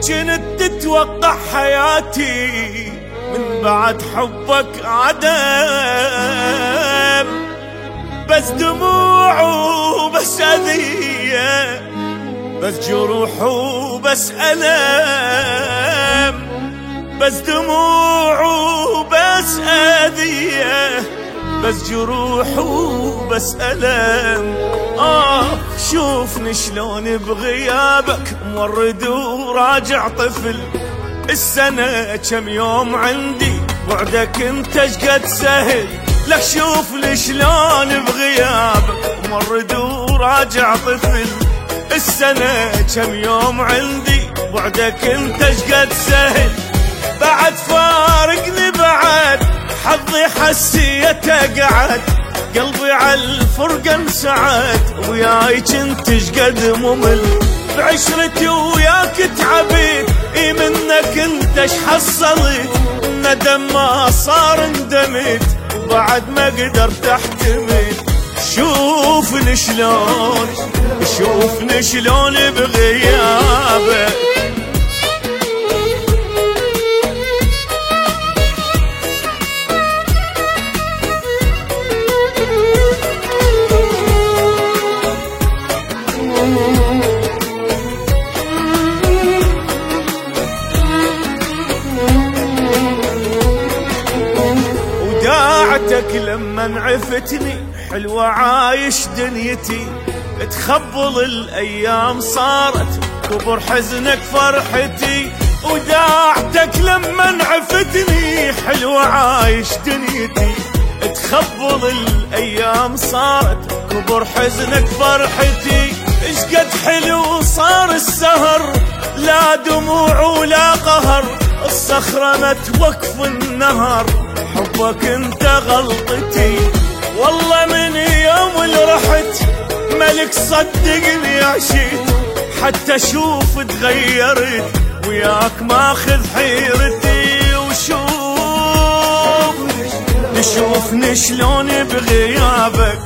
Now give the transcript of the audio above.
أتوقع حياتي من بعد حبك عدم. بس دموع وبس أذية بس جروح وبس ألم. بس دموع وبس أذية بس جروح وبس ألم. آه شوفني شلون بغيابك. مورد وراجع طفل. السنة كم يوم عندي. بعدك انت شقد سهل. لك شوف لي شلون بغيابك. مورد وراجع طفل. السنة كم يوم عندي. بعدك انت شقد سهل. بعد فارقني بعد. حظي حسيته قعد. قلبي على الفرقة انسعد وياي كنت شقد ممل. بعشرتي وياك تعبيت إي منك انت اش حصلت؟ ندم ما صار اندمت وبعد ما قدرت احتمل شوفني شلون شوفني شلون بغيابك. وداعتك لما عفتني حلوة عايش دنيتي. تخبل الأيام صارت كبر حزنك فرحتي. وداعتك لما عفتني حلوة عايش دنيتي. تخبل الأيام صارت كبر حزنك فرحتي. إيش قد حلو صار السهر لا دموع ولا الصخرة توقف النهر. حبك انت غلطتي. والله من يوم اللي رحت ملك صدقني عشيت. حتى أشوف تغيرت وياك ماخذ حيرتي. وشوف نشوفني شلون بغيابك.